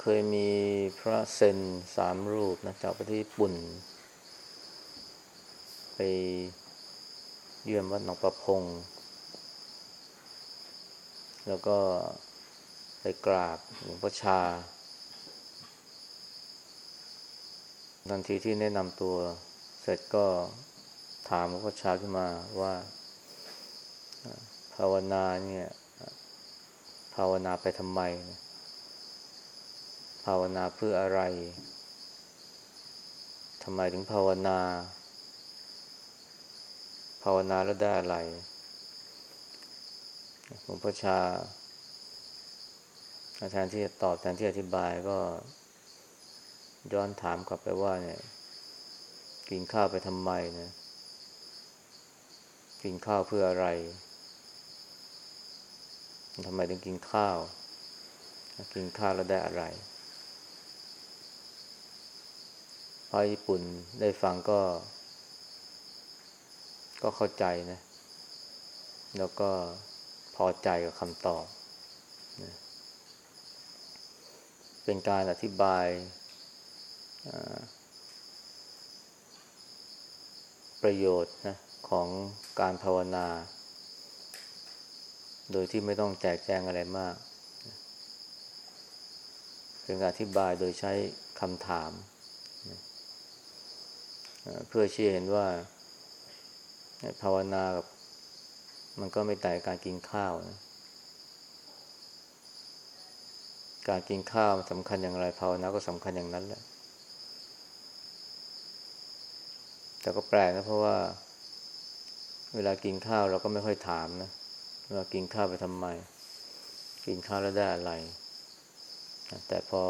เคยมีพระเซนสามรูปนะจากประเทศญี่ปุ่น ไปเยี่ยมวัดหนองประพง แล้วก็ไปกราบหลวงพ่อชา ทันทีที่แนะนำตัวเสร็จก็ถามหลวงพ่อชาขึ้นมาว่าภาวนาเนี่ย ภาวนาไปทำไมนะ ภาวนาเพื่ออะไรทำไมถึงภาวนา ภาวนาแล้วได้อะไรหลวงพ่อชาแทนที่จะตอบแทนที่อธิบายก็ ย้อนถามกลับไปว่า เนี่ย กินข้าวไปทำไมนะกินข้าวเพื่ออะไรทำไมถึงกินข้าว กินข้าวแล้วได้อะไร พอญี่ปุ่นได้ฟังก็ ก็เข้าใจนะ แล้วก็พอใจกับคำตอบนะเป็นการอธิบายประโยชน์นะของการภาวนา โดยที่ไม่ต้องแจกแจงอะไรมาก เป็นการอธิบายโดยใช้คำถาม เพื่อชี้เห็นว่าภาวนากับมันก็ไม่แต่การกินข้าวนะการกินข้าวสำคัญอย่างไรภาวนาก็สำคัญอย่างนั้นแหละ แต่ก็แปลกนะเพราะว่า เวลากินข้าวเราก็ไม่ค่อยถามนะว่ากินข้าวไปทำไม กินข้าวแล้วได้อะไร แต่พอ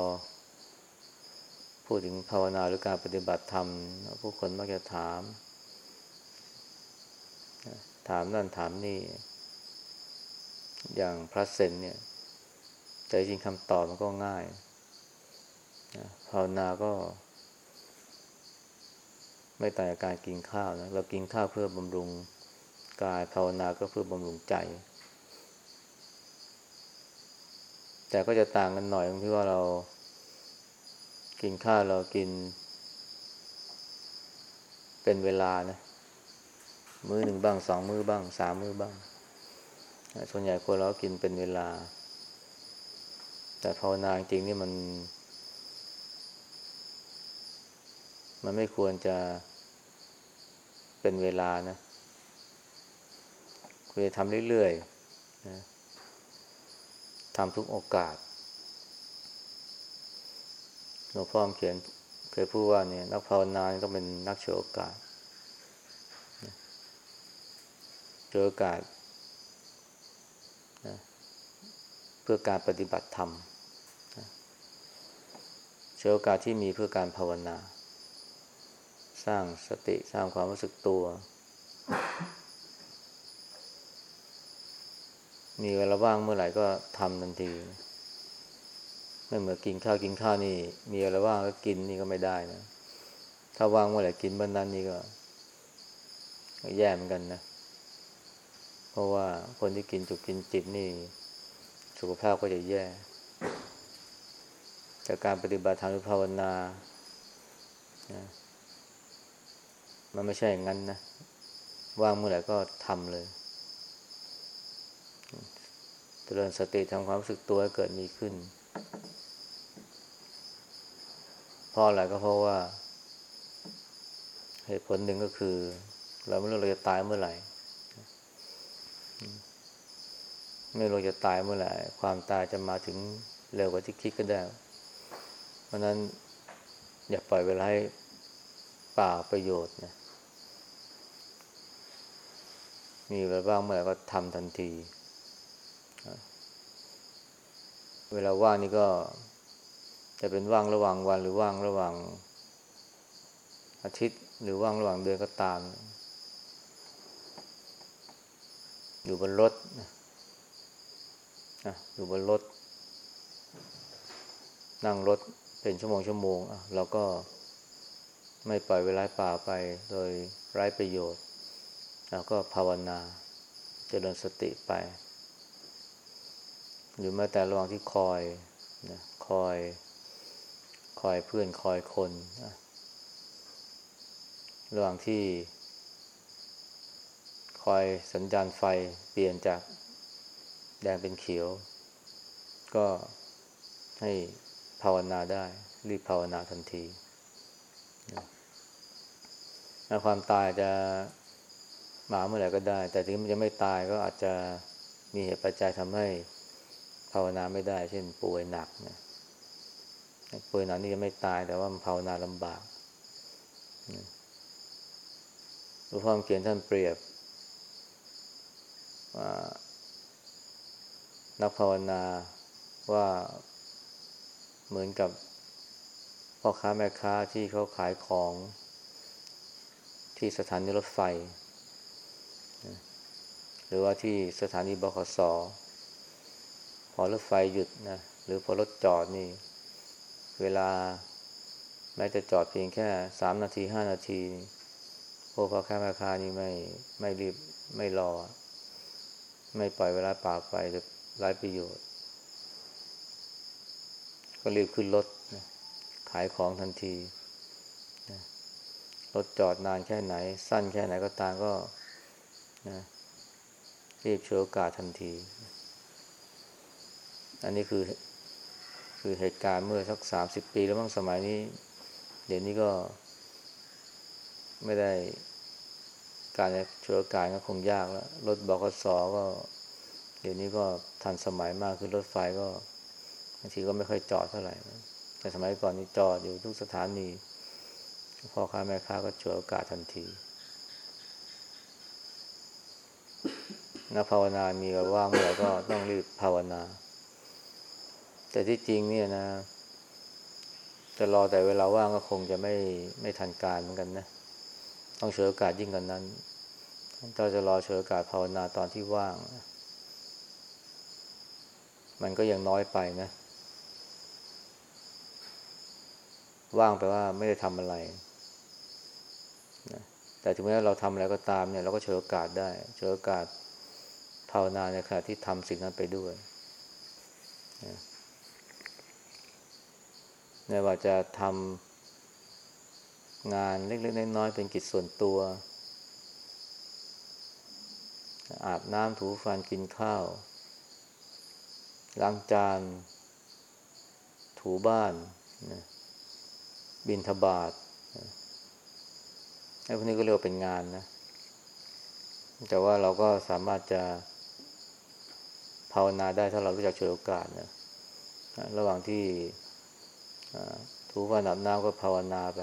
พูดถึงภาวนาหรือการปฏิบัติธรรม ผู้คนมักจะถาม ถามนั่นถามนี่ อย่างพระเซนเนี่ยแต่จริงคำตอบมันก็ง่ายภาวนาก็ ไม่ต่างจากการกินข้าวนะ เรากินข้าวเพื่อบำรุงกายภาวนาก็เพื่อบำรุงใจ แต่ก็จะต่างกันหน่อยตรงที่ว่าเรา กินข้าวเรากิน เป็นเวลานะ มื้อหนึ่งบ้างสองมื้อบ้างสามมื้อบ้าง ส่วนใหญ่คนเรากินเป็นเวลา แต่ภาวนาจริงนี่มัน มันไม่ควรจะเป็นเวลานะควรจะทำเรื่อยๆนะทำทุกโอกาส หลวงพ่อเขียนเคยพูดว่าเนี่ยนักภาวนาต้องเป็นนักโชว์โอกาสโชว์โอกาสเพื่อการปฏิบัติธรรมโชว์โอกาสที่มีเพื่อการภาวนา สร้างสติสร้างความรู้สึกตัว มีเวลาว่างเมื่อไหร่ก็ทำทันที ไม่เหมือนกินข้าวกินข้าวนี่ มีอะไรว่างแล้วกินนี่ก็ไม่ได้นะ ถ้าว่างเมื่อไหร่กินบ้านนั้นนี่ก็แย่เหมือนกันนะ เพราะว่าคนที่กินจุกกินจิตนี่ สุขภาพก็จะแย่ จากการปฏิบัติธรรมภาวนานะมันไม่ใช่อย่างนั้นนะว่างเมื่อไหร่ก็ทำเลยเจริญสติทำความรู้สึกตัวให้เกิดมีขึ้น เพราะอะไรก็เพราะว่า เหตุผลหนึ่งก็คือ เราไม่รู้เราจะตายเมื่อไหร่ ไม่รู้จะตายเมื่อไหร่ ความตายจะมาถึงเร็วกว่าที่คิดก็ได้ เพราะนั้นอย่าปล่อยเวลาให้เปล่าประโยชน์นะ มีเวลาบ้างเมื่อไหร่ก็ทำทันที เวลาว่างนี่ก็ จะเป็นว่างระหว่างวันหรือว่างระหว่างอาทิตย์ หรือว่างระหว่างเดือนก็ตาม อยู่บนรถนะอยู่บนรถ นั่งรถเป็นชั่วโมงชั่วโมงเราก็ไม่ปล่อยเวลาป่าไปโดยไร้ประโยชน์เราก็ภาวนาจเจริญสติไป หรือแม้แต่ระหว่างที่คอยนะคอย อยเพื่อนคอยคนระหว่างที่ คอยสัญญาณไฟเปลี่ยนจากแดงเป็นเขียว ก็ให้ภาวนาได้ รีบภาวนาทันทีนะความตายจะมาเมื่อไหร่ก็ได้ แต่ถึงมันจะไม่ตายก็อาจจะมีเหตุปัจจัยทำให้ภาวนาไม่ได้ เช่นป่วยหนักนะ ป่วยหนักนี่จะไม่ตาย แต่ว่ามันภาวนาลำบากหลวงพ่อเขียนท่านเปรียบนักภาวนาว่าเหมือนกับพ่อค้าแม่ค้าที่เขาขายของที่สถานีรถไฟ หรือว่าที่สถานีบขสพอรถไฟหยุดนะ หรือพอรถจอดนี่ เวลาแม้จะจอดเพียงแค่สามนาทีห้านาทีพวกพ่อค้าแม่ค้านี่ไม่ไม่รีบไม่รอ ไม่ปล่อยเวลาป่าไปหรือไร้ประโยชน์ ก็รีบขึ้นรถนะขายของทันทีนะรถจอดนานแค่ไหน สั้นแค่ไหนก็ตามก็นะรีบเชื่อโอกาสทันที อันนี้คือ คือเหตุการณ์เมื่อสักสามสิบปีแล้วมั้งสมัยนี้ เดี๋ยวนี้ก็ ไม่ได้การเชื่อโอกาสก็คงยากแล้ว รถบกสก็ เดี๋ยวนี้ก็ทันสมัยมากคือรถไฟก็บางทีก็ไม่ค่อยจอดเท่าไหร่แต่สมัยก่อนนี่จอดอยู่ทุกสถานีพ่อค้าแม่ค้าก็ฉวยโอกาสทันทีนักภาวนามีว่างเมื่อก็ต้องรีบภาวนา แต่ที่จริงเนี่ยนะจะรอแต่เวลาว่างก็คงจะไม่ไม่ทันการเหมือนกันนะ ต้องฉวยโอกาสยิ่งกว่านั้นถ้าจะรอฉวยโอกาสภาวนาตอนที่ว่าง มันก็ยังน้อยไปนะ ว่างแปลว่าไม่ได้ทำอะไรนะแต่ถึงแม้เราทำอะไรก็ตามเนี่ย เราก็เฉยโอกาสได้เฉยโอกาสภาวนาในขณะที่ทำสิ่งนั้นไปด้วยนะ ไม่ว่าจะทำงานเล็กๆน้อยๆเป็นกิจส่วนตัว อาบน้ำถูฟันกินข้าว ล้างจาน ถูบ้านนะบินทบาทไอ้พวกนี้ก็เรียกว่าเป็นงานนะ แต่ว่าเราก็สามารถจะภาวนาได้ถ้าเรารู้จักเฉยโอกาสนะ ระหว่างที่ ถูว่านับน้ำก็ภาวนาไป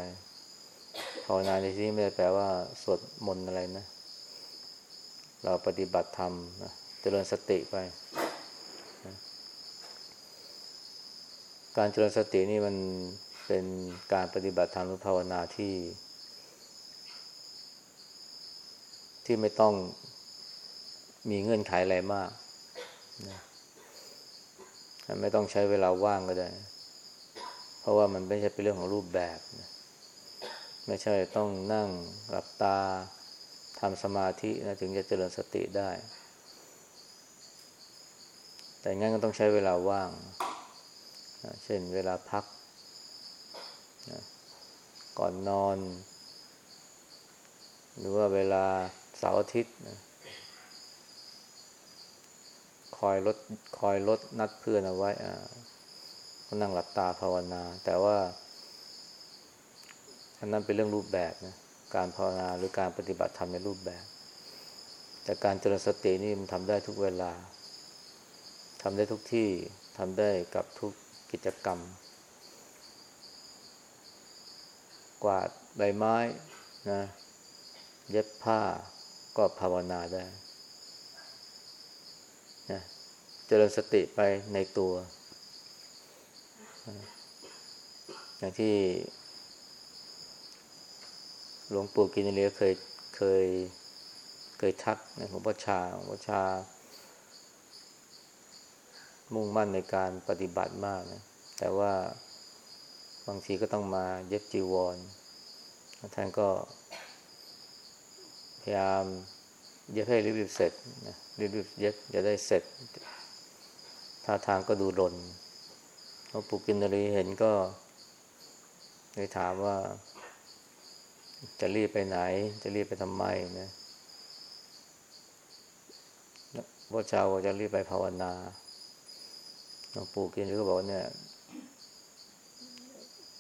ภาวนาในที่นี้ไม่ได้แปลว่าสวดมนต์อะไรนะ เราปฏิบัติธรรมเจริญสติไป การเจริญสตินี่มันเป็นการปฏิบัติธรรมหรือภาวนาที่ ที่ไม่ต้องมีเงื่อนไขอะไรมากนะไม่ต้องใช้เวลาว่างก็ได้ เพราะว่ามันไม่ใช่เป็นเรื่องของรูปแบบนะไม่ใช่ต้องนั่งหลับตาทำสมาธินะถึงจะเจริญสติได้ แต่งั้นก็ต้องใช้เวลาว่างนะเช่นเวลาพักนะก่อนนอน หรือว่าเวลาเสาร์อาทิตย์นะคอยลดคอยลดนัดเพื่อนเอาไว้อ่า ก็นั่งหลับตาภาวนา แต่ว่าอันนั้นเป็นเรื่องรูปแบบนะการภาวนาหรือการปฏิบัติธรรมในรูปแบบ แต่การเจริญสตินี่มันทำได้ทุกเวลาทำได้ทุกที่ทำได้กับทุกกิจกรรม กวาดใบไม้นะเย็บผ้าก็ภาวนาได้นะเจริญสติไปในตัว อย่างที่ หลวงปู่กินเลียเคยเคยเคยทักนะหลวงพ่อชาหลวงพ่อชา มุ่งมั่นในการปฏิบัติมากนะ แต่ว่าบางทีก็ต้องมาเย็บจีวรท่านก็ พยายามเย็บให้รีบๆเสร็จนะรีบๆเย็บจะได้เสร็จท่าทางก็ดูรน หลวงปู่กินรีเห็นก็เลยถามว่า จะรีบไปไหน จะรีบไปทำไมนะพระเจ้าจะรีบไปภาวนาหลวงปู่กินรีก็บอกว่าเนี่ย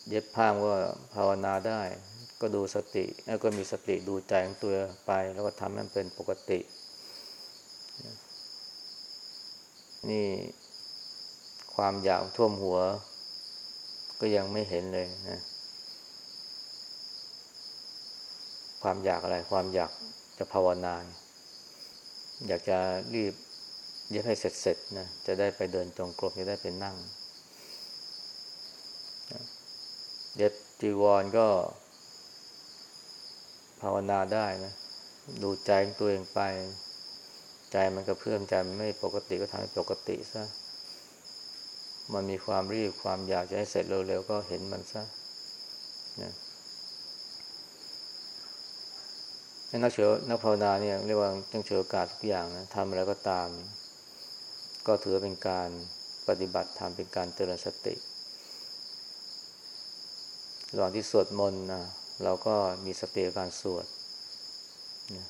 เย็บผ้าว่าภาวนาได้ ก็ดูสติ แล้วก็มีสติดูใจของตัวไป แล้วก็ทำให้มันเป็นปกติ นี่ ความอยากท่วมหัว ก็ยังไม่เห็นเลยนะ ความอยากอะไร ความอยากจะภาวนาอยากจะรีบเย็บให้เสร็จๆนะ จะได้ไปเดินจงกรมจะได้ไปนั่ง เย็บจีวรก็ ภาวนาได้นะ ดูใจตัวเองไป ใจมันกระเพื่อมใจมันไม่ปกติก็ทำให้ปกติซะ มันมีความรีบความอยากจะให้เสร็จเร็วๆก็เห็นมันซะนะนักเฉลนักภาวนาเนี่ยเรียกว่าต้องเฉลโอกาสทุกอย่างนะทำอะไรก็ตาม ก็ถือเป็นการปฏิบัติธรรมเป็นการเจริญสติระหว่างที่สวดมนต์นะเราก็มีสติการสวดนะ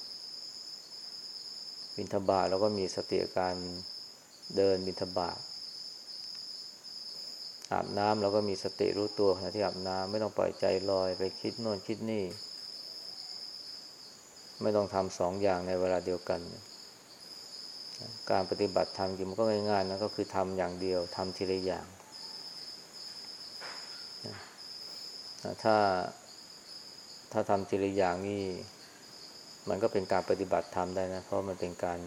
บินทบาทเราก็มีสติการเดินบินทบาท อาบน้ำเราก็มีสติรู้ตัวขณะที่อาบน้ำไม่ต้องปล่อยใจลอยไปคิดโน่นคิดนี่ ไม่ต้องทำสองอย่างในเวลาเดียวกัน การปฏิบัติธรรมจริงมันก็ง่ายๆนะก็คือทำอย่างเดียวทำทีละอย่างถ้าถ้าทำทีละอย่างนี่มันก็เป็นการปฏิบัติธรรมได้นะ เพราะมันเป็นการ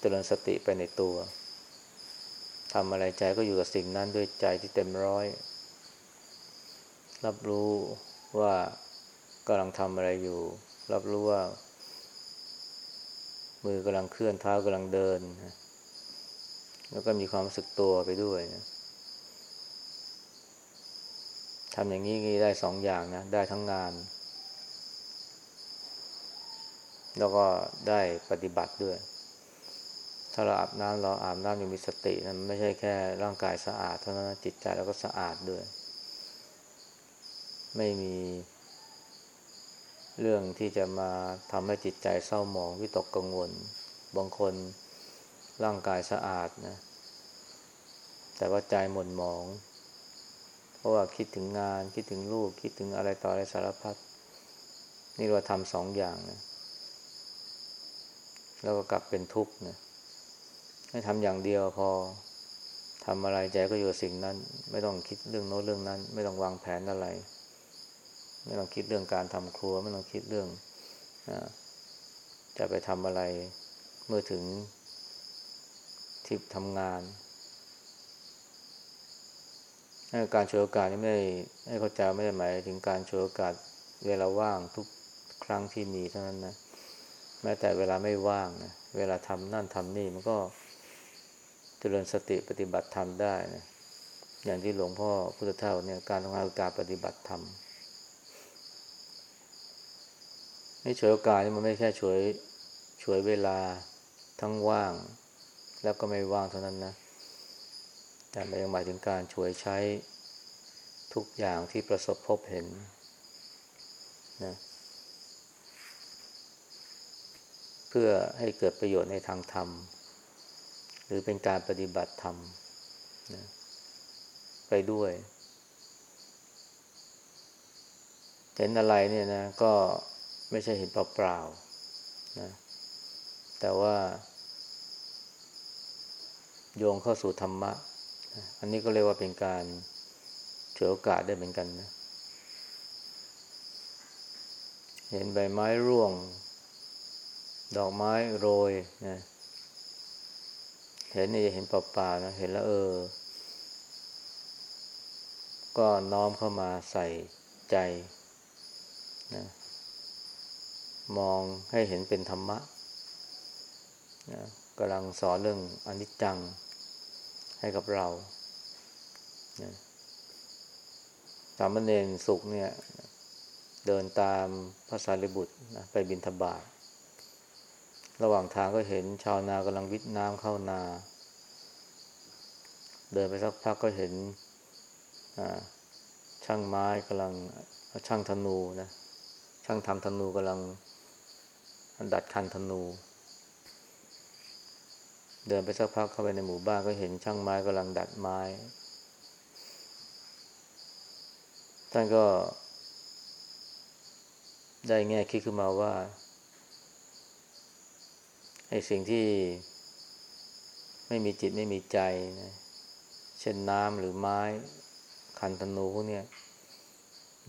เจริญสติไปในตัว ทำอะไรใจก็อยู่กับสิ่งนั้นด้วยใจที่เต็มร้อย รับรู้ว่ากำลังทำอะไรอยู่ รับรู้ว่า มือกำลังเคลื่อนเท้ากำลังเดิน แล้วก็มีความรู้สึกตัวไปด้วยนะทำอย่างนี้ได้สองอย่างนะ ได้ทั้งงาน แล้วก็ได้ปฏิบัติด้วย ถ้าเราอาบน้ำเราอาบน้ำอย่างมีสตินะไม่ใช่แค่ร่างกายสะอาดเท่านั้นจิตใจเราก็สะอาดด้วย ไม่มีเรื่องที่จะมาทำให้จิตใจเศร้าหมองวิตกกังวล บางคนร่างกายสะอาดนะ แต่ว่าใจหม่นหมอง เพราะว่าคิดถึงงานคิดถึงลูกคิดถึงอะไรต่ออะไรสารพัดนี่เราทำสองอย่างนะ แล้วก็กลับเป็นทุกข์นะ ให้ทำอย่างเดียวพอทำอะไรใจก็อยู่กับสิ่งนั้น ไม่ต้องคิดเรื่องโน้นเรื่องนั้น ไม่ต้องวางแผนอะไร ไม่ต้องคิดเรื่องการทำครัว ไม่ต้องคิดเรื่องอจะไปทำอะไรเมื่อถึงที่ทำงานการโชว์โอกาสนี่ไม่ให้เข้าใจไม่ได้หมายถึงการโชว์โอกาสเวลาว่างทุกครั้งที่มีเท่านั้นนะแม้แต่เวลาไม่ว่างนะเวลาทำนั่นทำนี่มันก็ เจริญสติปฏิบัติธรรมได้นะอย่างที่หลวงพ่อพุทธเจ้าเนี่ยการทำงานการปฏิบัติธรรมนี่ฉวยโอกาสนี่มันไม่แค่ฉวยฉวยเวลาทั้งว่าง แล้วก็ไม่ว่างเท่านั้นนะ แต่มันยังหมายถึงการฉวยใช้ทุกอย่างที่ประสบพบเห็นนะเพื่อให้เกิดประโยชน์ในทางธรรม หรือเป็นการปฏิบัติธรรมนะไปด้วย เห็นอะไรเนี่ยนะ ก็ไม่ใช่เห็นเปล่าๆนะแต่ว่า โยงเข้าสู่ธรรมะ อันนี้ก็เรียกว่าเป็นการเฉลโอกาสได้เหมือนกันนะ เห็นใบไม้ร่วง ดอกไม้โรยนะเเห็นนี่เห็นเปล่าๆนะ เห็นแล้วเออ ก็น้อมเข้ามาใส่ใจนะมองให้เห็นเป็นธรรมะนะกำลังสอนเรื่องอนิจจังให้กับเรานะสามเณรสุขเนี่ย เดินตามพระสารีบุตรนะไปบินทบาท ระหว่างทางก็เห็นชาวนากำลังวิทน้ำเข้านา เดินไปสักพักก็เห็นช่างไม้กำลังช่างธนูนะช่างทำธนูกำลังดัดคันธนู เดินไปสักพักเข้าไปในหมู่บ้านก็เห็นช่างไม้กำลังดัดไม้ ท่านก็ได้แง่คิดขึ้นมาว่า ไอ้สิ่งที่ไม่มีจิตไม่มีใจนะเช่นน้ำหรือไม้คันธนูพวกนี้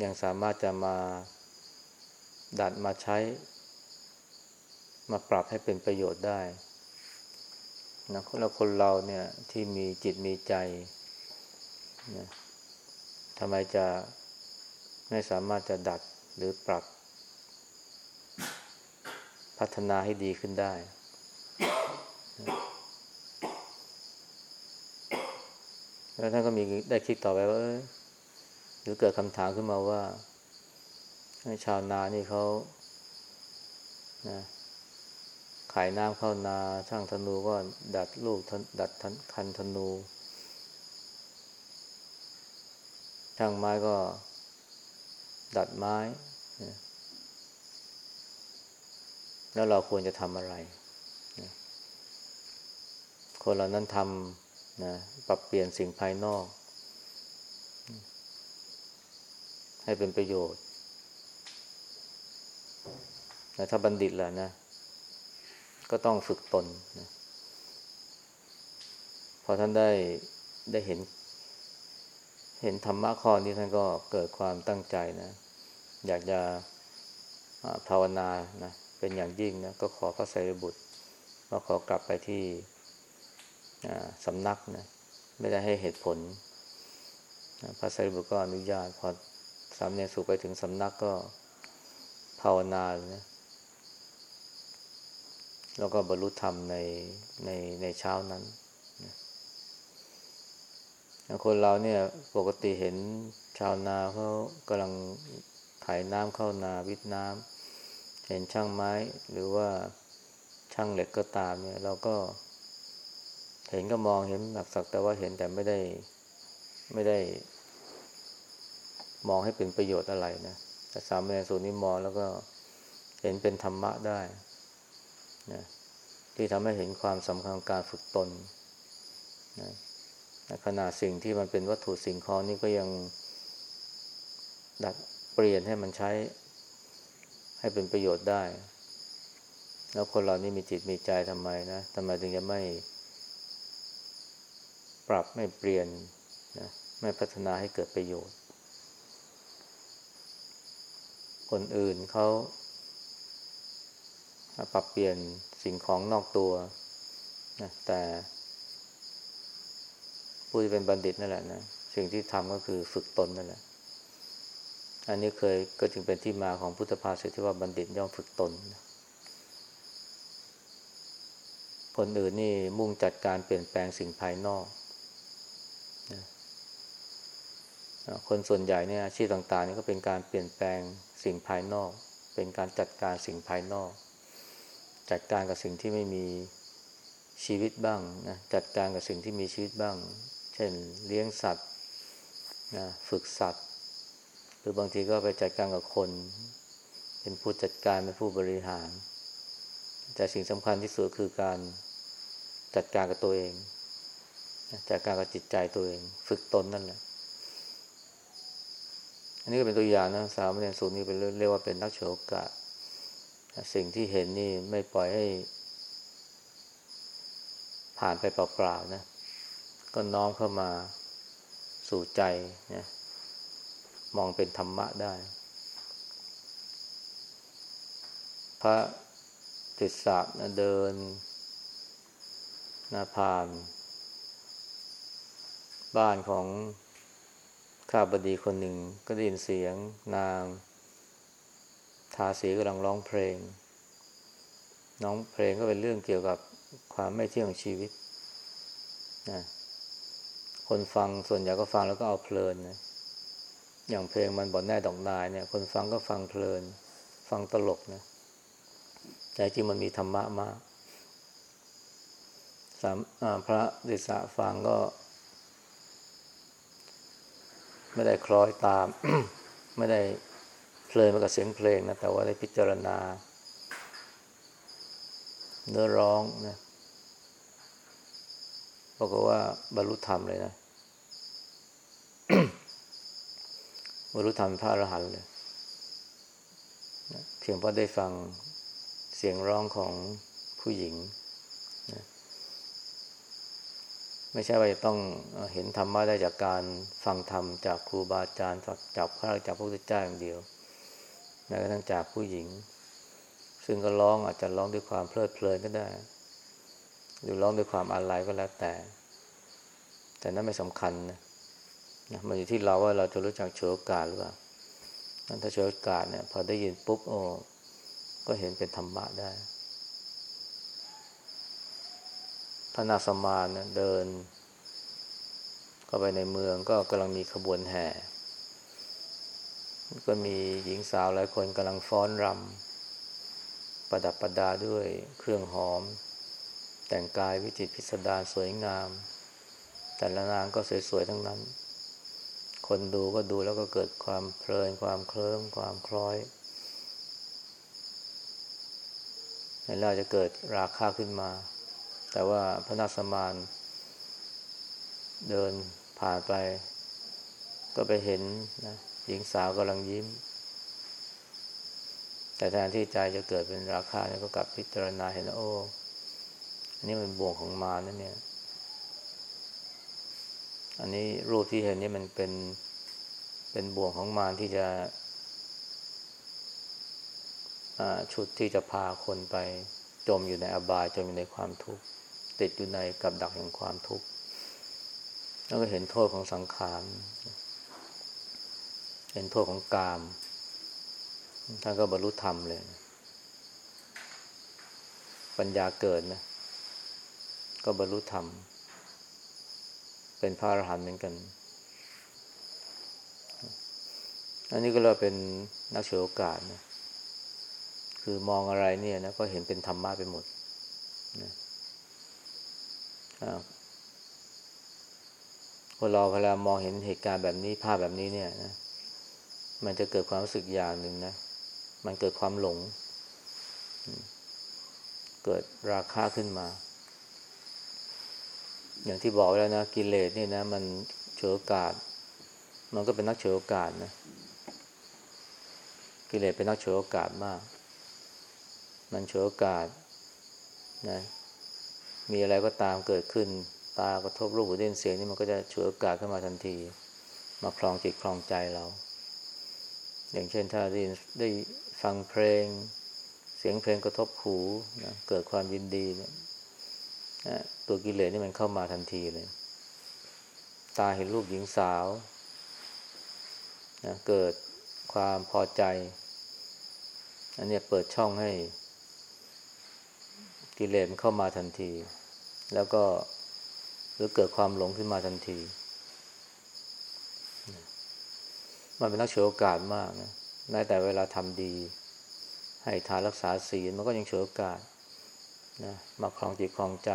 ยังสามารถจะมาดัดมาใช้ มาปรับให้เป็นประโยชน์ได้นะแล้วคนเราเนี่ยที่มีจิตมีใจนะทำไมจะไม่สามารถจะดัดหรือปรับ พัฒนาให้ดีขึ้นได้ แล้วท่านก็มีได้คิดต่อไปว่าหรือเกิดคำถามขึ้นมาว่า ชาวนานี่เขานะขายน้ำเข้านาช่างธนูก็ดัดลูกดัดคันธนู ช่างไม้ก็ดัดไม้ แล้วเราควรจะทำอะไร คนเรานั้นทำนะปรับเปลี่ยนสิ่งภายนอก ให้เป็นประโยชน์แต่ถ้าบัณฑิตแหละนะ ก็ต้องฝึกตนนะพอท่านได้ได้เห็น เห็นธรรมะข้อนี้ท่านก็เกิดความตั้งใจนะ อยากจะภาวนานะเป็นอย่างยิ่งนะก็ขอพระไตรบุตรว่าขอกลับไปที่ สำนักนะไม่ได้ให้เหตุผลพระไตรบุตรก็อนุญาตพอสามเณรสุไปถึงสำนักก็ภาวนาเลยนะแล้วก็บรรลุธรรมในในในเช้านั้นคนเราเนี่ยปกติเห็นชาวนาเขากำลังถ่ายน้ำเข้านาวิทน้ำเห็นช่างไม้หรือว่าช่างเหล็กก็ตามเนี่ย เราก็ เห็นก็มองเห็นหนักสักแต่ว่าเห็นแต่ไม่ได้ไม่ได้ มองให้เป็นประโยชน์อะไรนะแต่สามเณรสูตรนี้มองแล้วก็เห็นเป็นธรรมะได้นะที่ทำให้เห็นความสำคัญของการฝึกตนนะขณะสิ่งที่มันเป็นวัตถุสิ่งของนี่ก็ยังดัดเปลี่ยนให้มันใช้ ให้เป็นประโยชน์ได้ แล้วคนเรานี่มีจิตมีใจทำไมนะทำไมถึงจะไม่ ปรับไม่เปลี่ยนนะไม่พัฒนาให้เกิดประโยชน์ คนอื่นเขาปรับเปลี่ยนสิ่งของนอกตัวนะแต่ผู้ที่เป็นบัณฑิตนั่นแหละนะสิ่งที่ทำก็คือฝึกตนนั่นแหละ อันนี้เคยก็จึงเป็นที่มาของพุทธภาษิตที่ว่าบัณฑิตย่อมฝึกตนนะคนอื่นนี่มุ่งจัดการเปลี่ยนแปลงสิ่งภายนอก คนส่วนใหญ่เนี่ยอาชีพต่างๆนี่ก็เป็นการเปลี่ยนแปลงสิ่งภายนอก เป็นการจัดการสิ่งภายนอก จัดการกับสิ่งที่ไม่มีชีวิตบ้างนะจัดการกับสิ่งที่มีชีวิตบ้าง เช่นเลี้ยงสัตว์นะฝึกสัตว์ หรือบางทีก็ไปจัดการกับคน เป็นผู้จัดการเป็นผู้บริหาร แต่สิ่งสำคัญที่สุดคือการจัดการกับตัวเองจัดการกับจิตใจตัวเอง ฝึกตนนั่นแหละ อันนี้ก็เป็นตัวอย่างนะสามเณรสูตรนี้เป็นเรียกว่าเป็นนักโชกะสิ่งที่เห็นนี่ไม่ปล่อยให้ ผ่านไปเปล่าๆนะ ก็น้อมเข้ามาสู่ใจนะมองเป็นธรรมะได้ พระติสสะนะเดินนะผ่าน บ้านของ ข้าบดีคนหนึ่งก็ได้ยินเสียงนางทาสีกำลังร้องเพลง น้องเพลงก็เป็นเรื่องเกี่ยวกับความไม่เที่ยงชีวิตนะคนฟังส่วนใหญ่ก็ฟังแล้วก็เอาเพลินนะอย่างเพลงมันบอดแน่ดอกนายเนี่ย คนฟังก็ฟังเพลิน ฟังตลกนะแต่จริงมันมีธรรมะมากสามพระดิสะฟังก็ ไม่ได้คล้อยตาม ไม่ได้เพลินไปกับเสียงเพลงนะ แต่ว่าได้พิจารณา เนื้อร้องนะบอกว่าบรรลุธรรมเลยนะบรรลุธรรมพระอรหันต์เลยนะเพียงเพราะได้ฟังเสียงร้องของผู้หญิงนะ ไม่ใช่ว่าจะต้องเห็นธรรมะได้จากการฟังธรรมจากครูบาอาจารย์จากพระจากพระพุทธเจ้าอย่างเดียวแม้กระทั่งจากผู้หญิง ซึ่งก็ร้องอาจจะร้องด้วยความเพลิดเพลินก็ได้ หรือร้องด้วยความอาลัยก็แล้วแต่ แต่นั้นไม่สำคัญนะมันอยู่ที่เราว่าเราจะรู้จักโฉโอกาสหรือเปล่าถ้าโฉโอกาสเนี่ยพอได้ยินปุ๊บโอ้ก็เห็นเป็นธรรมะได้ พระนาสมานเดินเข้าไปในเมืองก็กำลังมีขบวนแห่ ก็มีหญิงสาวหลายคนกำลังฟ้อนรำประดับประดาด้วยเครื่องหอม แต่งกายวิจิตรพิสดารสวยงาม แต่ละนางก็สวยๆทั้งนั้น คนดูก็ดูแล้วก็เกิดความเพลินความเคลิ้มความคล้อยแล้วจะเกิดราคาขึ้นมา แต่ว่าพระนาสมานเดินผ่านไป ก็ไปเห็นนะหญิงสาวกำลังยิ้ม แต่แทนที่ใจจะเกิดเป็นราคาเนี่ยก็กลับพิจารณาเห็นโอ้อันนี้มันบ่วงของมานั่นเนี่ย อันนี้รูปที่เห็นนี่มันเป็นเป็นบ่วงของมารที่จะชุดที่จะพาคนไปจมอยู่ในอบายจมอยู่ในความทุกข์ ติดอยู่ในกับดักแห่งความทุกข์ แล้วก็เห็นโทษของสังขาร เห็นโทษของกาม ท่านก็บรรลุธรรมเลย ปัญญาเกิดนะ ก็บรรลุธรรม เป็นพระอรหันต์เหมือนกัน อันนี้ก็เราเป็นนักเฉลโอกาสนะคือมองอะไรเนี่ยนะก็เห็นเป็นธรรมะไปหมดนะ คนเราเวลามองเห็นเหตุการณ์แบบนี้ภาพแบบนี้เนี่ยนะมันจะเกิดความรู้สึกอย่างหนึ่งนะ มันเกิดความหลง เกิดราคาขึ้นมา อย่างที่บอกแล้วนะกิเลสเนี่ยนะ มันเฉลโอกาสมันก็เป็นนักเฉลโอกาสนะ กิเลสเป็นนักเฉลโอกาสมาก มันเฉลโอกาสนะ มีอะไรก็ตามเกิดขึ้น ตากระทบรูปหูได้ยินเสียงนี่มันก็จะฉวยโอกาสขึ้นมาทันที มาคลองจิตคลองใจเรา อย่างเช่นถ้าได้ได้ฟังเพลง เสียงเพลงกระทบหูนะเกิดความยินดีเนี่ยนะตัวกิเลสนี่มันเข้ามาทันทีเลย ตาเห็นรูปหญิงสาวนะเกิดความพอใจ อันนี้เปิดช่องให้กิเลสมันเข้ามาทันที แล้วก็หรือเกิดความหลงขึ้นมาทันที มันเป็นนักโชว์โอกาสมากนะแม้แต่เวลาทำดี ให้ทานรักษาศีลมันก็ยังโชว์โอกาสนะมาคลองจิตคลองใจ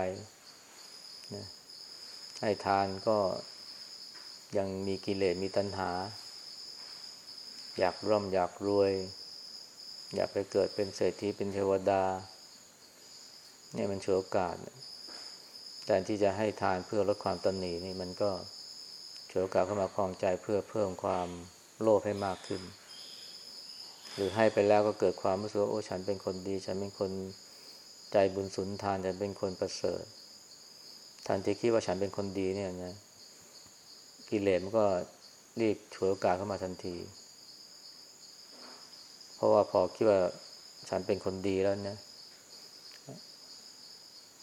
นะให้ทานก็ยังมีกิเลสมีตัณหา อยากร่ำอยากรวย อยากไปเกิดเป็นเศรษฐีเป็นเทวดา เนี่ยมันโชว์โอกาส แต่ที่จะให้ทานเพื่อลดความตนหนีนี่มันก็โชว์โอกาสเข้ามาคลองใจเพื่อเพิ่มความโลภให้มากขึ้น หรือให้ไปแล้วก็เกิดความรู้สึกว่าโอ้ฉันเป็นคนดี ฉันเป็นคนใจบุญสุนทานฉันเป็นคนประเสริฐทันทีคิดว่าฉันเป็นคนดีเนี่ยนะกิเลสมันก็รีบฉวยโอกาสเข้ามาทันที เพราะว่าพอคิดว่าฉันเป็นคนดีแล้วเนี่ย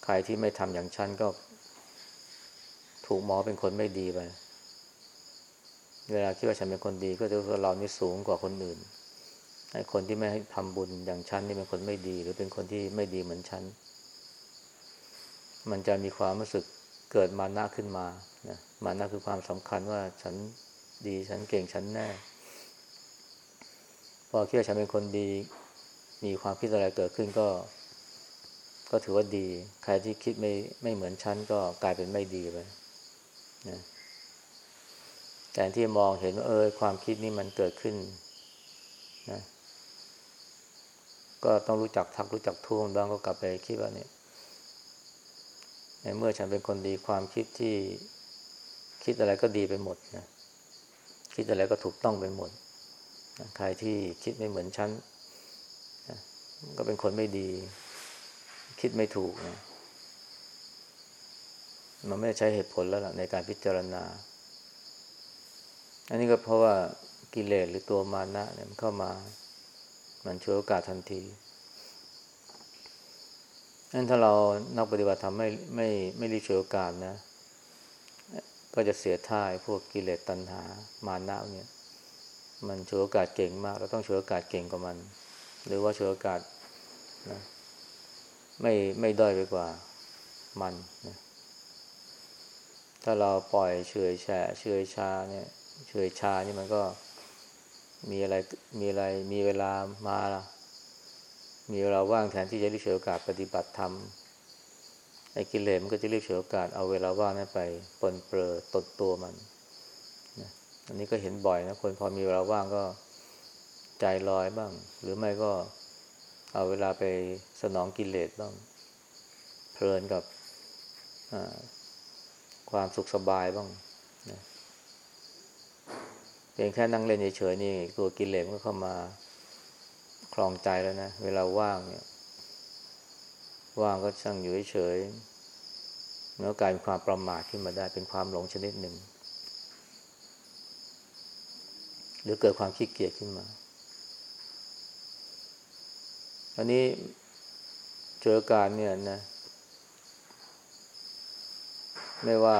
ใครที่ไม่ทำอย่างฉันก็ ถูกมองเป็นคนไม่ดีไป เวลาคิดว่าฉันเป็นคนดี ก็จะว่าเรานี่สูงกว่าคนอื่นไอ้คนที่ไม่ให้ทำบุญอย่างฉันนี่เป็นคนไม่ดี หรือเป็นคนที่ไม่ดีเหมือนฉัน มันจะมีความรู้สึกเกิดมานะขึ้นมานะมานะคือความสำคัญว่าฉันดีฉันเก่งฉันแน่ พอคิดว่าฉันเป็นคนดี มีความคิดอะไรเกิดขึ้นก็ ก็ถือว่าดี ใครที่คิดไม่ไม่เหมือนฉันก็กลายเป็นไม่ดีไปนะแต่ที่มองเห็นว่าเออความคิดนี้มันเกิดขึ้นนะก็ต้องรู้จักทักรู้จักทุ่มบ้างก็กลับไปคิดว่าเนี่ยในเมื่อฉันเป็นคนดีความคิดที่คิดอะไรก็ดีไปหมดนะคิดอะไรก็ถูกต้องไปหมดนะใครที่คิดไม่เหมือนฉันนะก็เป็นคนไม่ดี คิดไม่ถูกนะมันไม่ได้ใช้เหตุผลแล้วล่ะในการพิจารณา อันนี้ก็เพราะว่ากิเลสหรือตัวมานะเนี่ยมันเข้ามา มันช่วยโอกาสทันทีนั้นถ้าเรานักปฏิบัติธรรมไม่ไม่ไม่รีบช่วยโอกาสนะ ก็จะเสียท่ายพวกกิเลสตัณหามานะเนี่ย มันช่วยโอกาสเก่งมาก เราต้องช่วยโอกาสเก่งกว่ามัน หรือว่าช่วยโอกาสนะ ไม่ไม่ด้อยไปกว่ามันนะถ้าเราปล่อยเฉยแฉะเฉยชาเนี่ยเฉยชานี่มันก็มีอะไรมีอะไรมีเวลามาล่ะ มีเวลาว่างแทนที่จะรีบเฉยโอกาสปฏิบัติธรรมไอ้กิเลสมันก็จะรีบเฉยโอกาสเอาเวลาว่างนั้นไปปนเปื้อตดตัวมันนะอันนี้ก็เห็นบ่อยนะคนพอมีเวลาว่างก็ใจลอยบ้าง หรือไม่ก็ เอาเวลาไปสนองกิเลสบ้าง เพลินกับความสุขสบายบ้างนะเพียงแค่นั่งเล่นเฉยๆนี่ตัวกิเลสก็เข้ามาคลองใจแล้วนะ เวลาว่างเนี่ย ว่างก็ช่างอยู่เฉยๆแล้วกลายเป็นความประมาทขึ้นมาได้เป็นความหลงชนิดหนึ่ง หรือเกิดความขี้เกียจขึ้นมา อันนี้เจอการเนี่ยนะ ไม่ว่า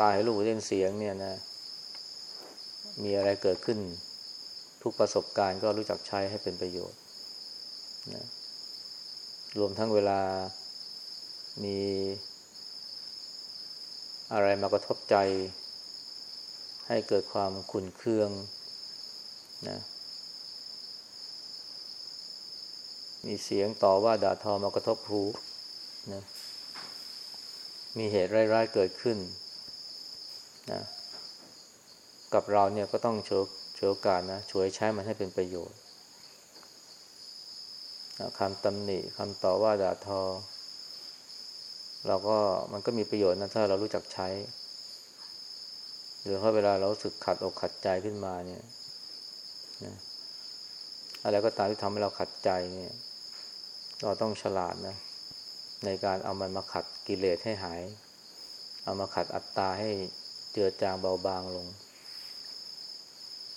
ตายรูปเล่นเสียงเนี่ยนะ มีอะไรเกิดขึ้น ทุกประสบการณ์ก็รู้จักใช้ให้เป็นประโยชน์นะรวมทั้งเวลามีอะไรมากระทบใจ ให้เกิดความขุ่นเคืองนะ มีเสียงต่อว่าด่าทอมากระทบหูนะมีเหตุร้ายๆเกิดขึ้นนะกับเราเนี่ยก็ต้องโชว์โชว์การนะช่วยใช้มันให้เป็นประโยชน์คำตำหนิคำต่อว่าด่าทอ เราก็มันก็มีประโยชน์นะถ้าเรารู้จักใช้ หรือถ้าเวลาเราสึกขัดอกขัดใจขึ้นมาเนี่ยนะอะไรก็ตามที่ทำให้เราขัดใจเนี่ย เราต้องฉลาดนะ ในการเอามันมาขัดกิเลสให้หาย เอามาขัดอัตตาให้เจือจางเบาบางลง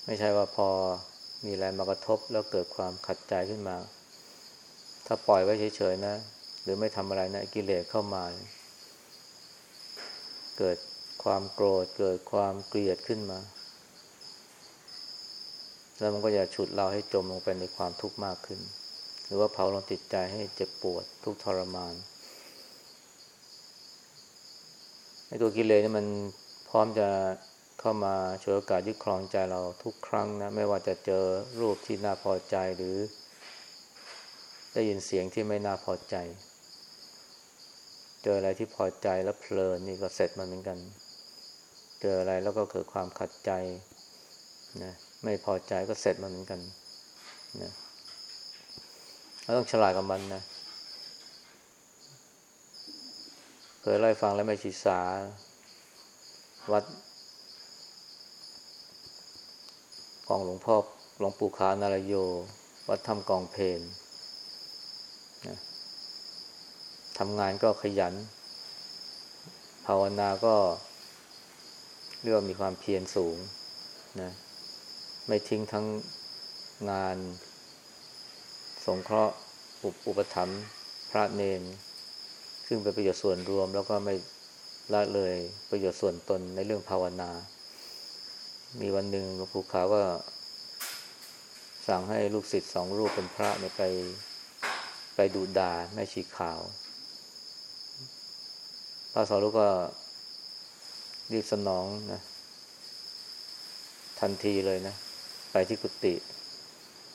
ไม่ใช่ว่าพอมีอะไรมากระทบแล้วเกิดความขัดใจขึ้นมา ถ้าปล่อยไว้เฉยๆนะ หรือไม่ทำอะไรนะกิเลสเข้ามา เกิดความโกรธเกิดความเกลียดขึ้นมา แล้วมันก็จะฉุดเราให้จมลงไปในความทุกข์มากขึ้น หรือว่าเผาลงจิตใจให้เจ็บปวดทุกทรมานไอ้ตัวกิเลสนี่มันพร้อมจะเข้ามาช่วยโอกาสยึดครองใจเราทุกครั้งนะ ไม่ว่าจะเจอรูปที่น่าพอใจหรือ ได้ยินเสียงที่ไม่น่าพอใจ เจออะไรที่พอใจแล้วเพลินนี่ก็เสร็จมันเหมือนกัน เจออะไรแล้วก็เกิดความขัดใจนะไม่พอใจก็เสร็จมันเหมือนกันนะ เราต้องฉลาดกับมันนะเคยเล่าฟังแล้วไม่ชีสาวัดกองหลวงพ่อหลวงปู่ขานารโย วัดทำกองเพนนะทำงานก็ขยัน ภาวนาก็เรียกว่ามีความเพียรสูงนะไม่ทิ้งทั้งงาน สงเคราะห์อุปถัมภ์พระเนน ซึ่งเป็นประโยชน์ส่วนรวม แล้วก็ไม่ละเลยประโยชน์ส่วนตนในเรื่องภาวนา มีวันหนึ่งหลวงปู่ขาวก็สั่งให้ลูกศิษย์สองรูปเป็นพระเนี่ยไปไปดูดาแม่ชีขาว พระสองรูปก็รีบสนองนะ ทันทีเลยนะ ไปที่กุฏิ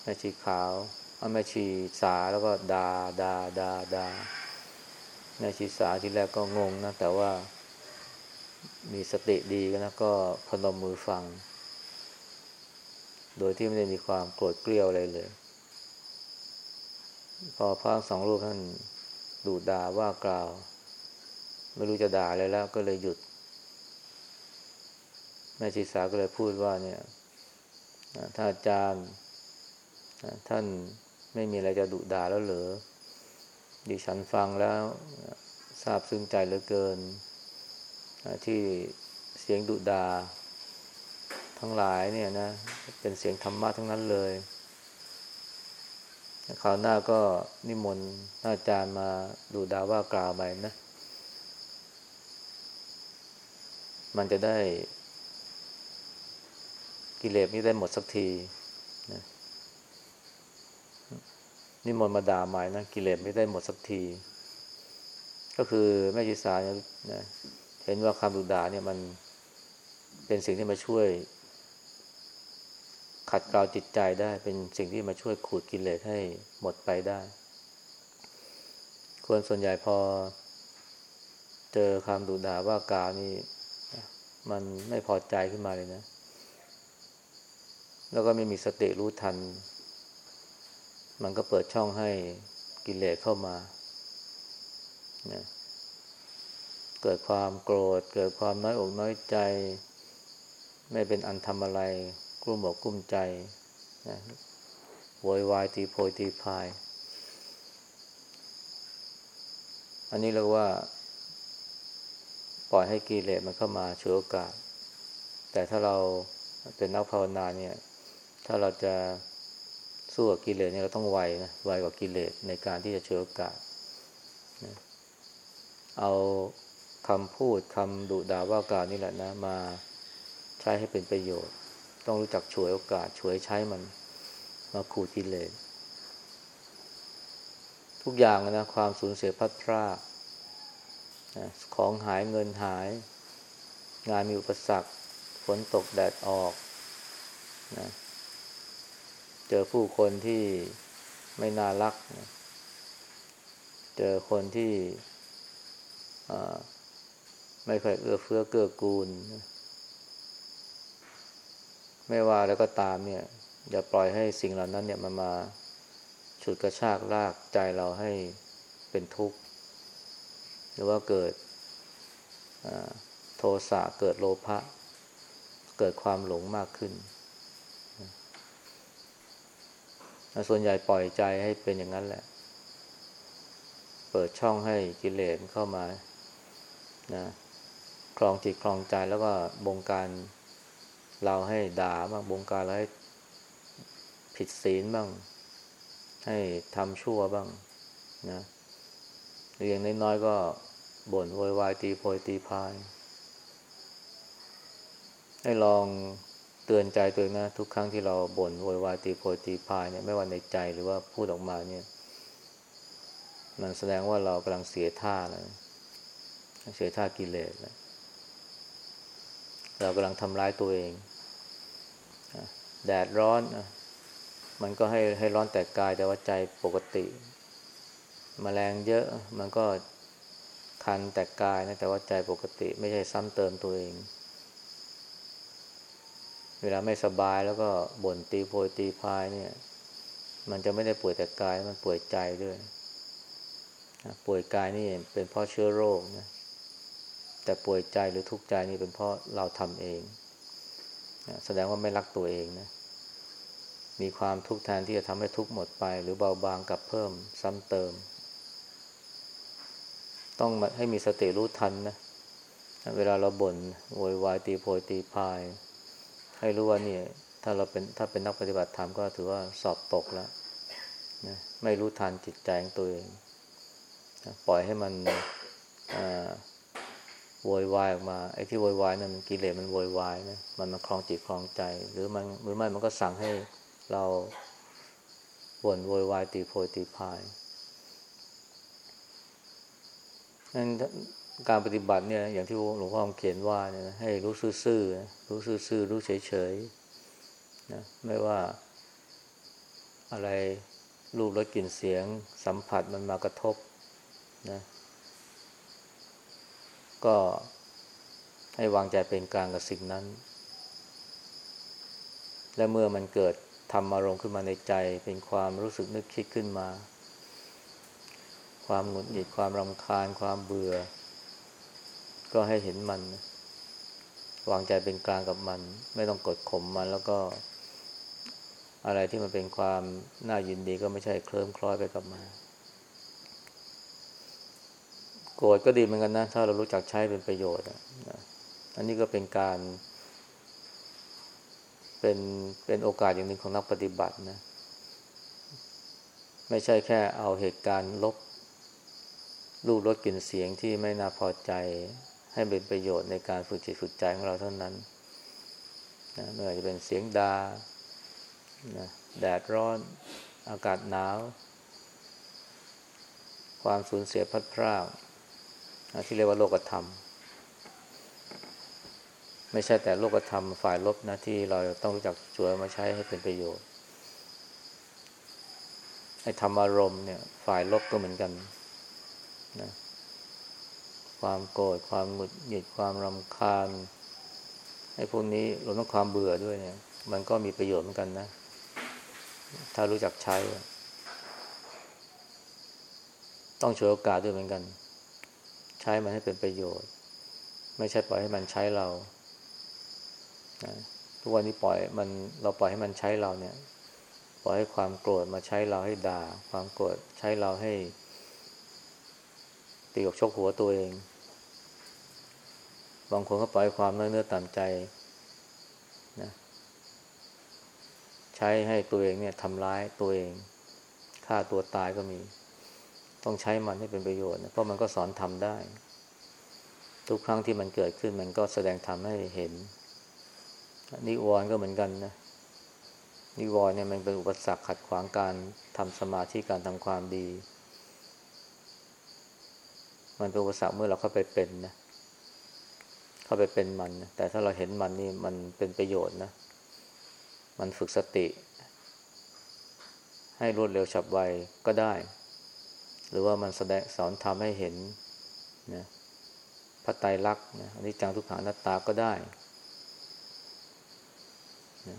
แม่ชีขาว เอาแม่ชีสาแล้วก็ดาดาดาดาแม่ชีสาที่แรกก็งงนะ แต่ว่ามีสติดีก็นะก็พนมมือฟัง โดยที่ไม่ได้มีความโกรธเกลียวอะไรเลย พอพระสองรูปท่านดูด่าว่ากล่าว ไม่รู้จะด่าอะไรแล้วก็เลยหยุด แม่ชีสาก็เลยพูดว่าเนี่ยถ้าอาจารย์ท่าน ไม่มีอะไรจะดุด่าแล้วเหรอดิฉันฟังแล้วทราบซึ้งใจเหลือเกิน ที่เสียงดุดาทั้งหลายเนี่ยนะ เป็นเสียงธรรมะทั้งนั้นเลยคราวหน้าก็นิมนต์อาจารย์มาดูดาว่ากล่าวใหม่นะ มันจะได้ กิเลสนี้ได้หมดสักทีนะ นิมนต์มาด่าใหม่นะกิเลสไม่ได้หมดสักที ก็คือแม่ชิสาเนี่ยนะเห็นว่าคำดุด่าเนี่ยมันเป็นสิ่งที่มาช่วย ขัดเกลาจิตใจได้ เป็นสิ่งที่มาช่วยขูดกิเลสให้หมดไปได้ คนส่วนใหญ่พอ เจอคำดุด่าว่ากานี่มันไม่พอใจขึ้นมาเลยนะ แล้วก็ไม่มีสติรู้ทัน มันก็เปิดช่องให้กิเลสเข้ามานะเกิดความโกรธ เกิดความน้อยอกน้อยใจ ไม่เป็นอันทำอะไร กลุ้มอกกลุ้มใจนะโวยวายตีโพยตีพาย อันนี้เรียกว่า ปล่อยให้กิเลสมันเข้ามาฉวยโอกาส แต่ถ้าเราเป็นนักภาวนาเนี่ย ถ้าเราจะ สู้กับกิเลสเนี่ยเราต้องไวนะไวกว่ากิเลสในการที่จะเฉวยโอกาสนะเอาคำพูดคำดุด่าว่ากล่าวนี่แหละนะ มาใช้ให้เป็นประโยชน์ ต้องรู้จักฉวยโอกาสฉวยใช้มันมาขูดกิเลสทุกอย่างนะความสูญเสียพัดพรากของหายเงินหาย งานมีอุปสรรคฝนตกแดดออกนะ เจอผู้คนที่ไม่น่ารัก เจอคนที่ไม่ค่อยเอื้อเฟื้อเกื้อกูล ไม่ว่าแล้วก็ตามเนี่ย อย่าปล่อยให้สิ่งเหล่านั้นเนี่ยมันมาฉุดกระชากลากใจเราให้เป็นทุกข์ หรือว่าเกิดโทสะเกิดโลภะเกิดความหลงมากขึ้น ส่วนใหญ่ปล่อยใจให้เป็นอย่างนั้นแหละ เปิดช่องให้กิเลสเข้ามานะคลองจิตคลองใจแล้วก็บงการเราให้ด่าบ้างบงการเราให้ผิดศีลบ้าง ให้ทำชั่วบ้างนะหรืออย่างน้อยๆก็บ่นโวยวายตีโพยตีพาย ให้ลอง เตือนใจตัวเองนะ ทุกครั้งที่เราบ่นโวยวายตีโพยตีพายเนี่ยไม่ว่าในใจหรือว่าพูดออกมาเนี่ย มันแสดงว่าเรากำลังเสียท่าแล้วเสียท่ากิเลสแล้วเรากำลังทำร้ายตัวเองแดดร้อนมันก็ให้ให้ร้อนแต่กายแต่ว่าใจปกติมแมลงเยอะมันก็คันแต่กายนะแต่ว่าใจปกติ ไม่ใช่ซ้ำเติมตัวเอง เวลาไม่สบายแล้วก็บ่นตีโพยตีพายเนี่ย มันจะไม่ได้ป่วยแต่กายมันป่วยใจด้วยป่วยกายนี่เป็นเพราะเชื้อโรคนะแต่ป่วยใจหรือทุกข์ใจนี่เป็นเพราะเราทำเองแสดงว่าไม่รักตัวเองนะมีความทุกข์แทนที่จะทำให้ทุกข์หมดไป หรือเบาบางกับเพิ่มซ้ำเติม ต้องให้มีสติรู้ทันนะเวลาเราบน่นโวยวายตีโพยตีพาย ให้รู้ว่าเนี่ยถ้าเราเป็นถ้าเป็นนักปฏิบัติธรรมก็ถือว่าสอบตกแล้วนะไม่รู้ทันจิตใจของตัวเองนะปล่อยให้มันโวยวายออกมาไอ้ที่โวยวายนั่นมันกิเลสมันโวยวายนะมันมาคลองจิตคลองใจ หรือมันหรือไม่มันก็สั่งให้เราบ่นโวยวายตีโพยตีพายนั่น การปฏิบัติเนี่ย อย่างที่หลวงพ่อเขียนว่าเนี่ยให้รู้ซื่อๆรู้ซื่อๆรู้เฉยๆนะไม่ว่าอะไรรูปรสกลิ่นเสียง สัมผัสมันมากระทบนะก็ให้วางใจเป็นกลางกับสิ่งนั้น และเมื่อมันเกิดทำอารมณ์ขึ้นมาในใจ เป็นความรู้สึกนึกคิดขึ้นมา ความหงุดหงิดความรำคาญ ความเบื่อ ก็ให้เห็นมัน วางใจเป็นกลางกับมัน ไม่ต้องกดข่มมันแล้วก็ อะไรที่มันเป็นความน่ายินดีก็ไม่ใช่เคลิ้มคล้อยไปกับมันโกรธก็ดีเหมือนกันนะ ถ้าเรารู้จักใช้เป็นประโยชน์อันนี้ก็เป็นการ เป็นเป็นโอกาสอย่างหนึ่งของนักปฏิบัตินะ ไม่ใช่แค่เอาเหตุการณ์ลบรูปรสกลิ่นเสียงที่ไม่น่าพอใจ ให้เป็นประโยชน์ในการฝึกจิตฝึกใจของเราเท่านั้นนะไม่ว่าจะเป็นเสียงดานะแดดร้อน อากาศหนาว ความสูญเสียพัดพรากที่เรียกว่าโลกธรรม ไม่ใช่แต่โลกธรรมฝ่ายลบนะที่เราต้องรู้จักช่วยมาใช้ให้เป็นประโยชน์ไอ้ธรรมารมณ์เนี่ย ฝ่ายลบก็เหมือนกันนะ ความโกรธความหงุดหงิดความรำคาญไอ้พวกนี้รวมทั้งความเบื่อด้วยเนี่ย มันก็มีประโยชน์เหมือนกันนะ ถ้ารู้จักใช้ ต้องฉวยโอกาสด้วยเหมือนกัน ใช้มันให้เป็นประโยชน์ ไม่ใช่ปล่อยให้มันใช้เราทุกวันนี้ปล่อยมันเราปล่อยให้มันใช้เราเนี่ย ปล่อยให้ความโกรธมาใช้เราให้ด่า ความโกรธใช้เราให้ ตีกับชกหัวตัวเอง บางคนก็ปล่อยความเนื้อเนื้อต่ำใจนะใช้ให้ตัวเองเนี่ยทำร้ายตัวเองฆ่าตัวตายก็มี ต้องใช้มันให้เป็นประโยชน์เพราะมันก็สอนทำได้ ทุกครั้งที่มันเกิดขึ้นมันก็แสดงทำให้เห็นนิวรณ์ก็เหมือนกันนะนิวรณ์เนี่ยมันเป็นอุปสรรคขัดขวางการทำสมาธิการทำความดี มันเป็นอุปสรรคเมื่อเราเข้าไปเป็นนะ เข้าไปเป็นมันนะแต่ถ้าเราเห็นมันนี่มันเป็นประโยชน์นะ มันฝึกสติ ให้รวดเร็วฉับไวก็ได้ หรือว่ามันแสดงสอนทำให้เห็นนะพระไตรลักษณ์นะอันนี้จังทุกขังนัตตาก็ได้นะ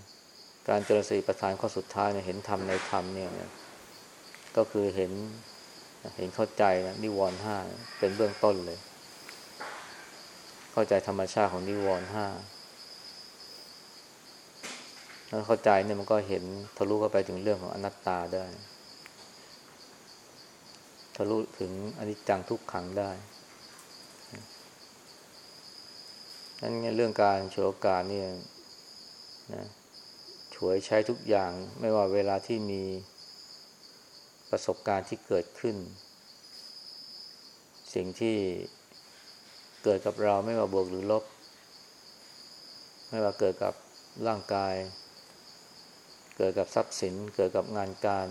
การเจริญสติปัฏฐานข้อสุดท้ายเนี่ยเห็นธรรมในธรรมเนี่ยนะก็คือเห็น เห็นเข้าใจนะนิวรณ์ห้าเป็นเบื้องต้นเลย เข้าใจธรรมชาติของนิวรณ์ห้าแล้วเข้าใจเนี่ยมันก็เห็นทะลุเข้าไปถึงเรื่องของอนัตตาได้ ทะลุถึงอนิจจังทุกขังได้นั่นเรื่องการโชว์การนี่ยนะช่วยใช้ทุกอย่าง ไม่ว่าเวลาที่มี ประสบการณ์ที่เกิดขึ้น สิ่งที่เกิดกับเราไม่ว่าบวกหรือลบ ไม่ว่าเกิดกับร่างกาย เกิดกับทรัพย์สิน เกิดกับงานการ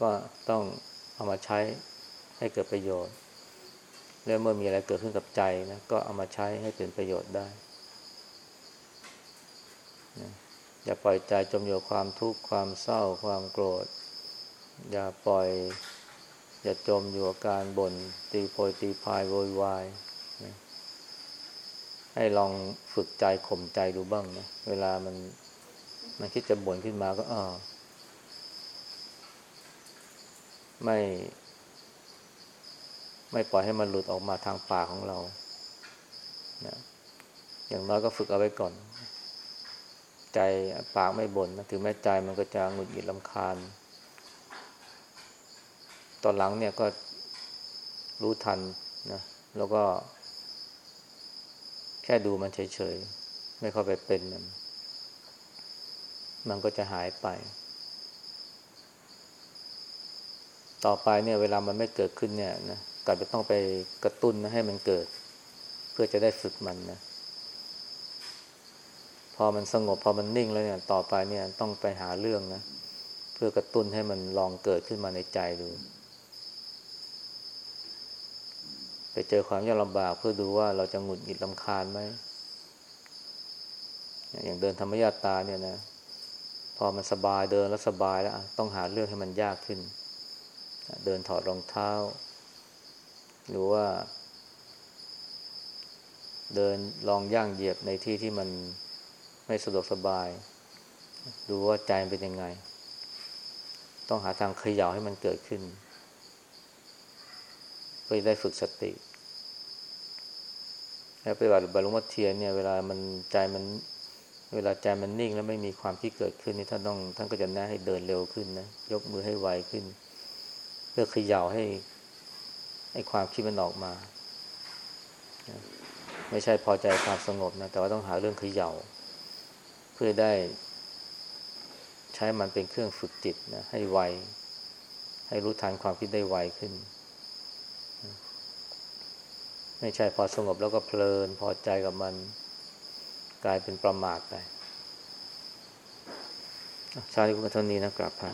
ก็ต้องเอามาใช้ให้เกิดประโยชน์ แล้วเมื่อมีอะไรเกิดขึ้นกับใจนะก็เอามาใช้ให้เป็นประโยชน์ได้อย่าปล่อยใจจมอยู่ความทุกข์ความเศร้าความโกรธ อย่าปล่อย อย่าจมอยู่กับการบน่นตีโพยตีพายโวยวายนะให้ลองฝึกใจข่มใจดูบ้างนะเวลามันมันคิดจะบ่นขึ้นมาก็อ๋อไม่ ไม่ปล่อยให้มันหลุดออกมาทางปากของเรานะอย่างน้อยก็ฝึกเอาไว้ก่อน ใจปากไม่บน่นนะถึงแม้ใจมันก็จะหงุดหงิดลำคาญ ตอนหลังเนี่ยก็รู้ทันนะแล้วก็ แค่ดูมันเฉยๆ ไม่เข้าไปเป็นมันมันก็จะหายไป ต่อไปเนี่ย เวลามันไม่เกิดขึ้นเนี่ยนะกลับจะต้องไปกระตุ้นนะให้มันเกิด เพื่อจะได้ฝึกมันนะพอมันสงบพอมันนิ่งแล้วเนี่ย ต่อไปเนี่ยต้องไปหาเรื่องนะ เพื่อกระตุ้นให้มันลองเกิดขึ้นมาในใจดู ไปเจอความยากลำบากเพื่อดูว่าเราจะหงุดหงิดลำคาญไหม อย่างเดินธรรมยาตาเนี่ยนะ พอมันสบายเดินแล้วสบายแล้ว ต้องหาเรื่องให้มันยากขึ้น เดินถอดรองเท้า หรือว่า เดินลองย่างเหยียบในที่ที่มันไม่สะดวกสบาย ดูว่าใจเป็นยังไง ต้องหาทางเขย่าให้มันเกิดขึ้น พื่อได้ฝึกสติแล้วปฏิบัติบรรลุมัตเทียนเนี่ยเวลามันใจมัน เวลาใจมันนิ่งแล้วไม่มีความที่เกิดขึ้นนี่ท่านต้องท่านก็จะแนะให้เดินเร็วขึ้นนะยกมือให้ไวขึ้น เพื่อขย่าให้ให้ความคิดมันออกมา ไม่ใช่พอใจความสงบนะแต่ว่าต้องหาเรื่องเขย่าเพื่อได้ ใช้มันเป็นเครื่องฝึกจิตนะให้ไว ให้รู้ทันความคิดได้ไวขึ้น ไม่ใช่พอสงบแล้วก็เพลิน พอใจกับมันกลายเป็นประมาทไปชาตินี้ก็เท่านี้นะกราบพระ